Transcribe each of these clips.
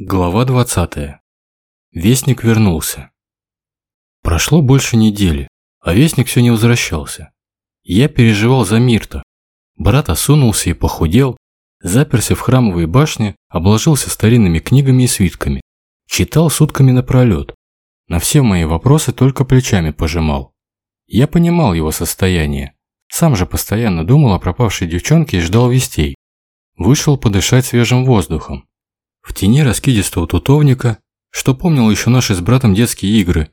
Глава 20. Вестник вернулся. Прошло больше недели, а Вестник все не возвращался. Я переживал за Мирта. Брат осунулся и похудел, заперся в храмовой башне, обложился старинными книгами и свитками. Читал сутками напролет. На все мои вопросы только плечами пожимал. Я понимал его состояние. Сам же постоянно думал о пропавшей девчонке и ждал вестей. Вышел подышать свежим воздухом. В тени раскидистого тутовника, что помнил еще наши с братом детские игры,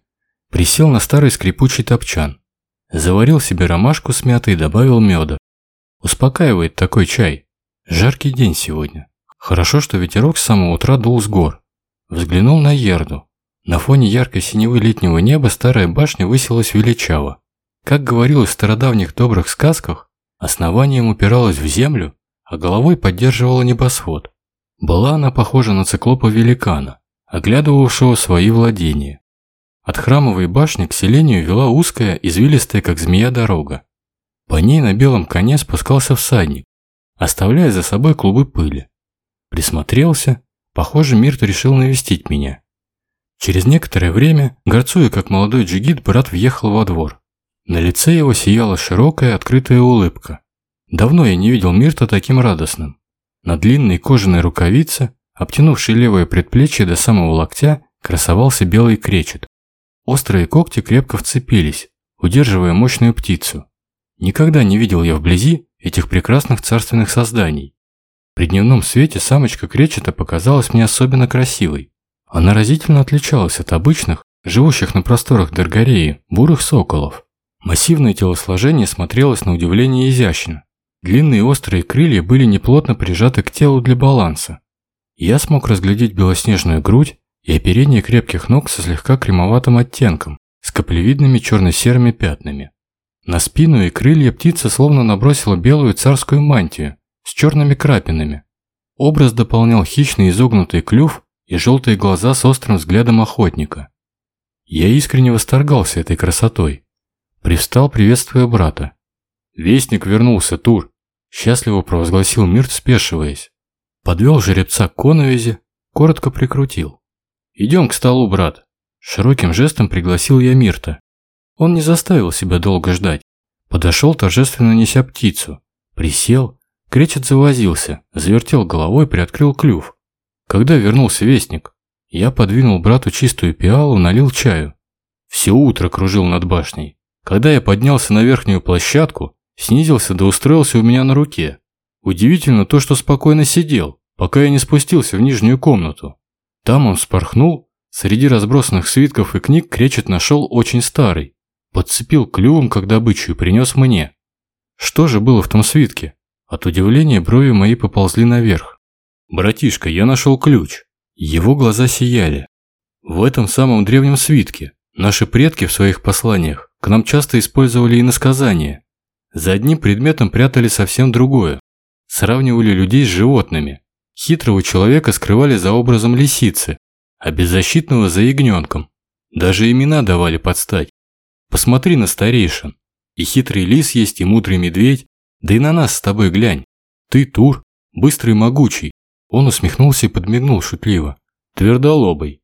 присел на старый скрипучий топчан. Заварил себе ромашку с мятой и добавил меда. Успокаивает такой чай. Жаркий день сегодня. Хорошо, что ветерок с самого утра дул с гор. Взглянул на Ерду. На фоне яркой синевы летнего неба старая башня высилась величаво. Как говорилось в стародавних добрых сказках, основанием упиралась в землю, а головой поддерживала небосвод. Была она похожа на циклопа-великана, оглядывавшего свои владения. От храмовой башни к селению вела узкая, извилистая, как змея, дорога. По ней на белом коне спускался всадник, оставляя за собой клубы пыли. Присмотрелся, похоже, Мирт решил навестить меня. Через некоторое время, горцуя как молодой джигит, брат въехал во двор. На лице его сияла широкая, открытая улыбка. Давно я не видел Мирта таким радостным. На длинной кожаной рукавице, обтянувшей левое предплечье до самого локтя, красовался белый кречет. Острые когти крепко вцепились, удерживая мощную птицу. Никогда не видел я вблизи этих прекрасных царственных созданий. При дневном свете самочка кречета показалась мне особенно красивой. Она разительно отличалась от обычных, живущих на просторах Даргареи, бурых соколов. Массивное телосложение смотрелось на удивление изящно. Длинные острые крылья были неплотно прижаты к телу для баланса. Я смог разглядеть белоснежную грудь и оперение крепких ног со слегка кремоватым оттенком, с каплевидными черно-серыми пятнами. На спину и крылья птица словно набросила белую царскую мантию с черными крапинами. Образ дополнял хищный изогнутый клюв и желтые глаза с острым взглядом охотника. Я искренне восторгался этой красотой. Привстал, приветствуя брата. «Вестник вернулся, Тур!» Счастливо провозгласил Мирт, спешиваясь. Подвел жеребца к коновизе, коротко прикрутил. «Идем к столу, брат». Широким жестом пригласил я Мирта. Он не заставил себя долго ждать. Подошел, торжественно неся птицу. Присел, кречет завозился, завертел головой, приоткрыл клюв. Когда вернулся вестник, я подвинул брату чистую пиалу, налил чаю. Все утро кружил над башней. Когда я поднялся на верхнюю площадку, снизился да устроился у меня на руке. Удивительно то, что спокойно сидел, пока я не спустился в нижнюю комнату. Там он вспорхнул, среди разбросанных свитков и книг кречет нашел очень старый. Подцепил клювом как добычу и принес мне. Что же было в том свитке? От удивления брови мои поползли наверх. «Братишка, я нашел ключ». Его глаза сияли. В этом самом древнем свитке наши предки в своих посланиях к нам часто использовали иносказания. За одним предметом прятали совсем другое. Сравнивали людей с животными. Хитрого человека скрывали за образом лисицы, а беззащитного за ягненком. Даже имена давали подстать. Посмотри на старейшин. И хитрый лис есть, и мудрый медведь. Да и на нас с тобой глянь. Ты Тур, быстрый и могучий. Он усмехнулся и подмигнул шутливо. Твердолобый.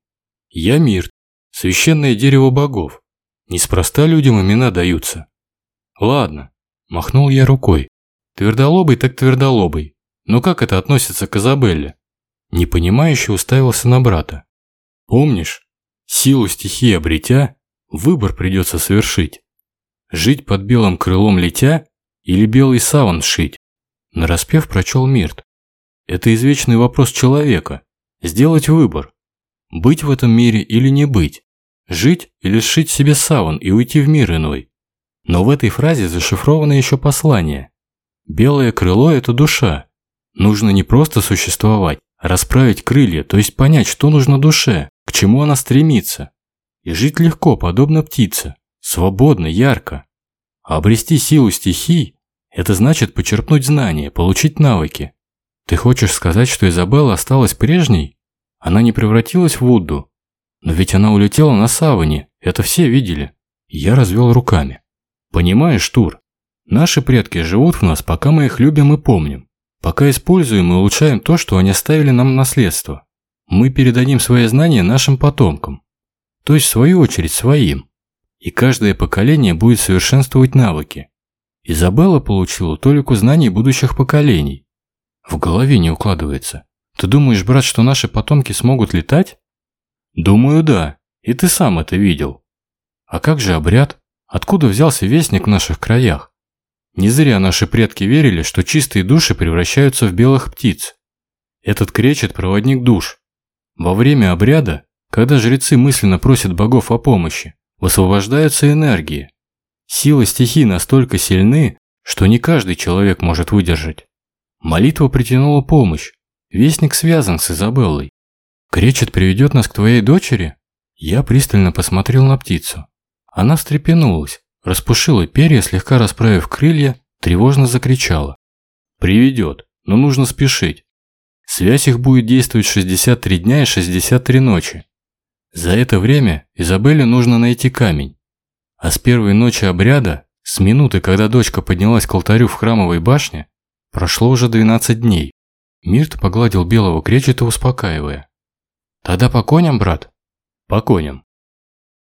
Я Мирт, священное дерево богов. Неспроста людям имена даются. Ладно, Махнул я рукой. Твердолобый так твердолобый. Но как это относится к Изабелле? Непонимающе уставился на брата. Помнишь, силу стихии обретя, выбор придется совершить. Жить под белым крылом летя или белый саван шить? Нараспев прочел Мирт. Это извечный вопрос человека. Сделать выбор. Быть в этом мире или не быть. Жить или сшить себе саван и уйти в мир иной. Но в этой фразе зашифровано еще послание. Белое крыло – это душа. Нужно не просто существовать, а расправить крылья, то есть понять, что нужно душе, к чему она стремится. И жить легко, подобно птице, свободно, ярко. А обрести силу стихий – это значит почерпнуть знания, получить навыки. Ты хочешь сказать, что Изабелла осталась прежней? Она не превратилась в Вудду? Но ведь она улетела на саване, это все видели. Я развел руками. Понимаешь, Тур, наши предки живут в нас, пока мы их любим и помним. Пока используем и улучшаем то, что они оставили нам наследство. Мы передадим свои знания нашим потомкам, то есть в свою очередь своим, и каждое поколение будет совершенствовать навыки. Изабелла получила толику знаний будущих поколений. В голове не укладывается. Ты думаешь, брат, что наши потомки смогут летать? Думаю, да. И ты сам это видел. А как же обряд? Откуда взялся вестник в наших краях? Не зря наши предки верили, что чистые души превращаются в белых птиц. Этот кречет – проводник душ. Во время обряда, когда жрецы мысленно просят богов о помощи, высвобождаются энергии. Силы стихий настолько сильны, что не каждый человек может выдержать. Молитва притянула помощь. Вестник связан с Изабеллой. Кречет приведет нас к твоей дочери? Я пристально посмотрел на птицу. Она встрепенулась, распушила перья, слегка расправив крылья, тревожно закричала. «Приведет, но нужно спешить. Связь их будет действовать 63 дня и 63 ночи. За это время Изабелле нужно найти камень. А с первой ночи обряда, с минуты, когда дочка поднялась к алтарю в храмовой башне, прошло уже 12 дней. Мирт погладил белого кречета, успокаивая. «Тогда по коням, брат?» «По коням.